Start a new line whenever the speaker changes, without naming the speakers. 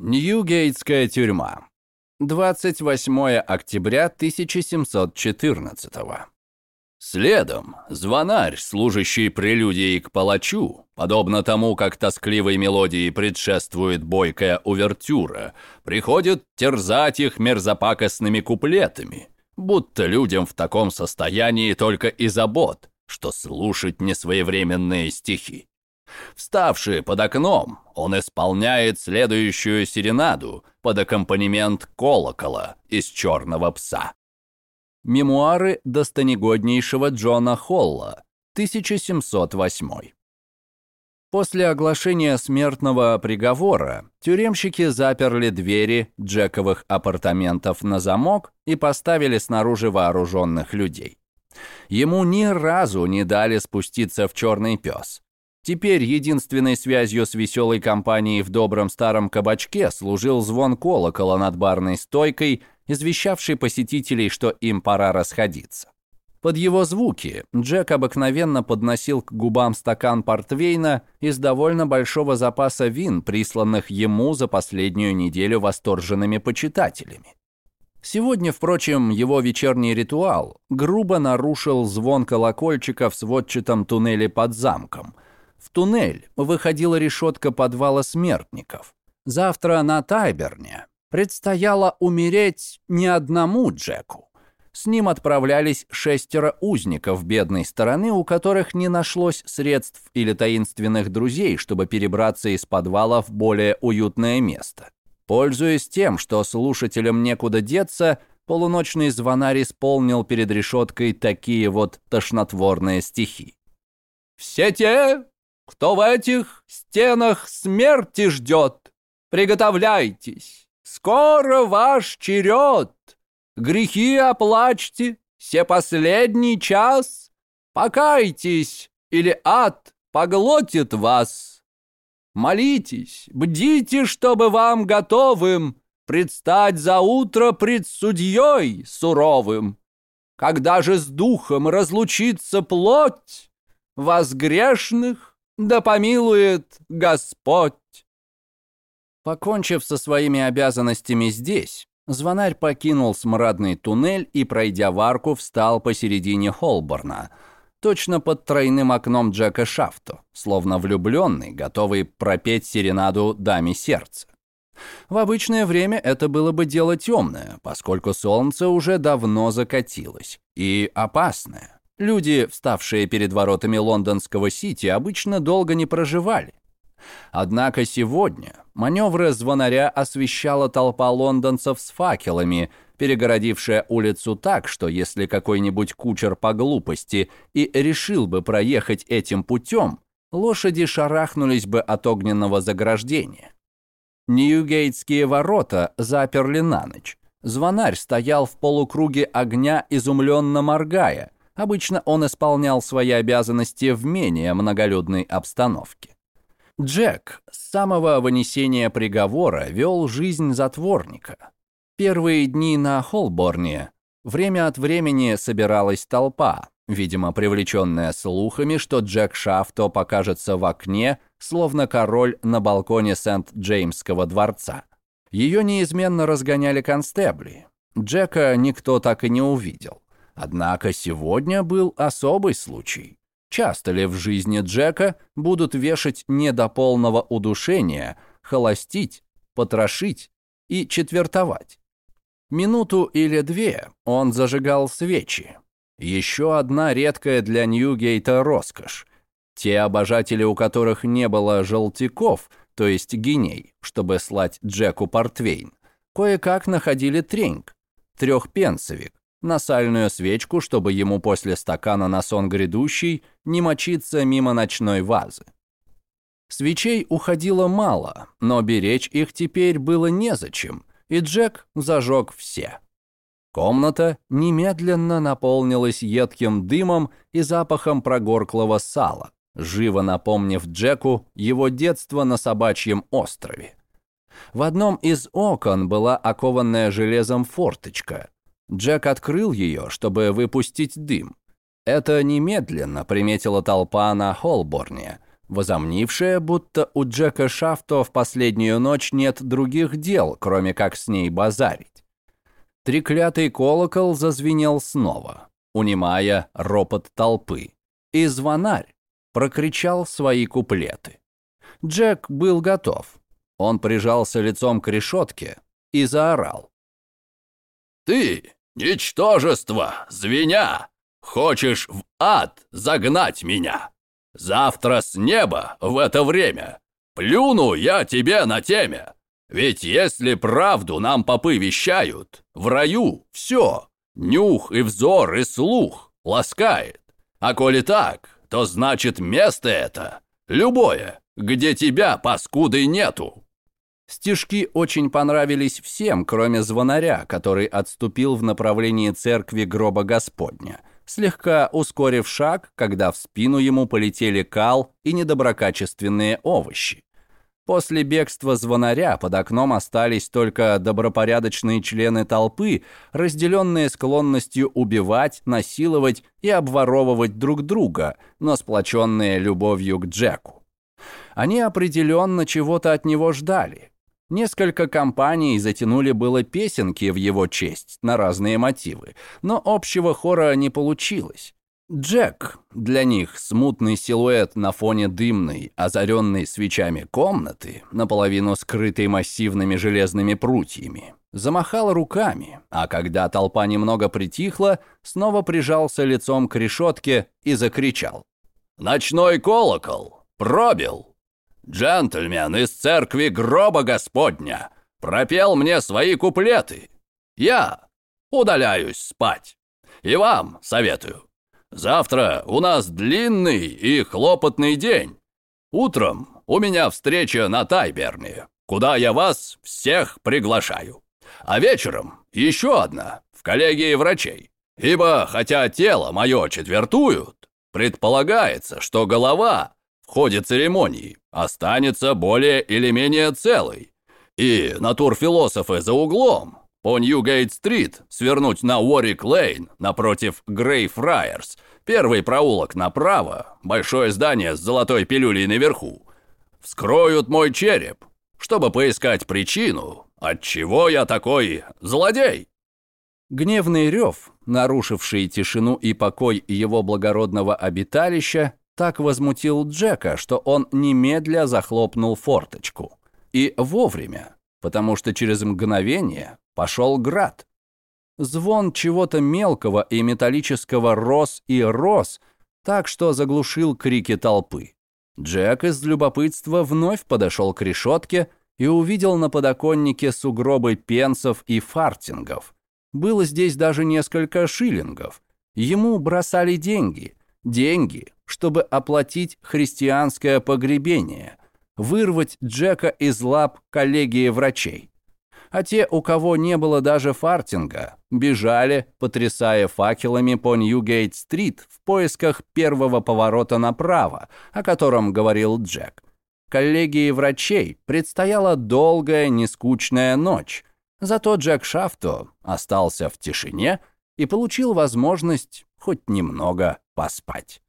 Ньюгейтская тюрьма. 28 октября 1714 Следом звонарь, служащий прелюдией к палачу, подобно тому, как тоскливой мелодии предшествует бойкая увертюра, приходит терзать их мерзопакостными куплетами, будто людям в таком состоянии только и забот, что слушать несвоевременные стихи. Вставший под окном, он исполняет следующую серенаду под аккомпанемент колокола из «Черного пса». Мемуары достанегоднейшего Джона Холла, 1708. После оглашения смертного приговора тюремщики заперли двери Джековых апартаментов на замок и поставили снаружи вооруженных людей. Ему ни разу не дали спуститься в черный пес. Теперь единственной связью с веселой компанией в добром старом кабачке служил звон колокола над барной стойкой, извещавший посетителей, что им пора расходиться. Под его звуки Джек обыкновенно подносил к губам стакан портвейна из довольно большого запаса вин, присланных ему за последнюю неделю восторженными почитателями. Сегодня, впрочем, его вечерний ритуал грубо нарушил звон колокольчика в сводчатом туннеле под замком – в туннель выходила решетка подвала смертников. Завтра на Тайберне предстояло умереть не одному Джеку. С ним отправлялись шестеро узников бедной стороны, у которых не нашлось средств или таинственных друзей, чтобы перебраться из подвала в более уютное место. Пользуясь тем, что слушателям некуда деться, полуночный звонарь исполнил перед решеткой такие вот тошнотворные стихи. «Все те, кто в этих стенах смерти ждет, приготовляйтесь, скоро ваш черед. Грехи оплачьте, все последний час, покайтесь, или ад поглотит вас. Молитесь, бдите, чтобы вам готовым предстать за утро пред судьей суровым. Когда же с духом разлучится плоть, вас грешных да помилует Господь!» Покончив со своими обязанностями здесь, звонарь покинул смрадный туннель и, пройдя в арку, встал посередине Холборна, точно под тройным окном Джека Шафту, словно влюбленный, готовый пропеть серенаду даме сердца. В обычное время это было бы дело темное, поскольку солнце уже давно закатилось, и опасное. Люди, вставшие перед воротами лондонского Сити, обычно долго не проживали. Однако сегодня маневры звонаря освещала толпа лондонцев с факелами, перегородившая улицу так, что если какой-нибудь кучер по глупости и решил бы проехать этим путем, лошади шарахнулись бы от огненного заграждения. Ньюгейтские ворота заперли на ночь. Звонарь стоял в полукруге огня, изумленно моргая – Обычно он исполнял свои обязанности в менее многолюдной обстановке. Джек с самого вынесения приговора вел жизнь затворника. Первые дни на Холборне время от времени собиралась толпа, видимо, привлеченная слухами, что Джек Шафто покажется в окне, словно король на балконе Сент-Джеймского дворца. Ее неизменно разгоняли констебли. Джека никто так и не увидел. Однако сегодня был особый случай. Часто ли в жизни Джека будут вешать не до полного удушения, холостить, потрошить и четвертовать? Минуту или две он зажигал свечи. Еще одна редкая для Ньюгейта роскошь. Те обожатели, у которых не было желтяков, то есть геней, чтобы слать Джеку портвейн, кое-как находили треньк, трехпенсовик, на сальную свечку, чтобы ему после стакана на сон грядущий не мочиться мимо ночной вазы. Свечей уходило мало, но беречь их теперь было незачем, и Джек зажег все. Комната немедленно наполнилась едким дымом и запахом прогорклого сала, живо напомнив Джеку его детство на собачьем острове. В одном из окон была окованная железом форточка, Джек открыл ее, чтобы выпустить дым. Это немедленно приметила толпа на Холборне, возомнившая, будто у Джека Шафто в последнюю ночь нет других дел, кроме как с ней базарить. Треклятый колокол зазвенел снова, унимая ропот толпы, и звонарь прокричал свои куплеты. Джек был готов. Он прижался лицом к решетке и заорал. «Ты, ничтожество, звеня, хочешь в ад загнать меня? Завтра с неба в это время плюну я тебе на теме. Ведь если правду нам попы вещают, в раю все, нюх и взор и слух ласкает. А коли так, то значит место это, любое, где тебя, паскуды, нету. Стишки очень понравились всем, кроме звонаря, который отступил в направлении церкви гроба Господня, слегка ускорив шаг, когда в спину ему полетели кал и недоброкачественные овощи. После бегства звонаря под окном остались только добропорядочные члены толпы, разделенные склонностью убивать, насиловать и обворовывать друг друга, но сплоченные любовью к Джеку. Они определенно чего-то от него ждали. Несколько компаний затянули было песенки в его честь на разные мотивы, но общего хора не получилось. Джек, для них смутный силуэт на фоне дымной, озаренной свечами комнаты, наполовину скрытой массивными железными прутьями, замахал руками, а когда толпа немного притихла, снова прижался лицом к решетке и закричал. «Ночной колокол! Пробил! Джентльмен из церкви гроба Господня пропел мне свои куплеты. Я удаляюсь спать. И вам советую. Завтра у нас длинный и хлопотный день. Утром у меня встреча на Тайберне, куда я вас всех приглашаю. А вечером еще одна в коллегии врачей. Ибо, хотя тело мое четвертуют, предполагается, что голова в ходе церемонии останется более или менее целой. И натурфилософы за углом, по Ньюгейт-стрит, свернуть на Уорик-лейн напротив Грей-Фрайерс, первый проулок направо, большое здание с золотой пилюлей наверху. Вскроют мой череп, чтобы поискать причину, отчего я такой злодей. Гневный рев, нарушивший тишину и покой его благородного обиталища, так возмутил Джека, что он немедля захлопнул форточку. И вовремя, потому что через мгновение пошел град. Звон чего-то мелкого и металлического рос и рос, так что заглушил крики толпы. Джек из любопытства вновь подошел к решетке и увидел на подоконнике сугробы пенсов и фартингов. Было здесь даже несколько шиллингов. Ему бросали деньги. Деньги, чтобы оплатить христианское погребение, вырвать Джека из лап коллегии врачей. А те, у кого не было даже фартинга, бежали, потрясая факелами по Ньюгейт-стрит в поисках первого поворота направо, о котором говорил Джек. Коллегии врачей предстояла долгая, нескучная ночь. Зато Джек Шафто остался в тишине и получил возможность хоть немного поспать.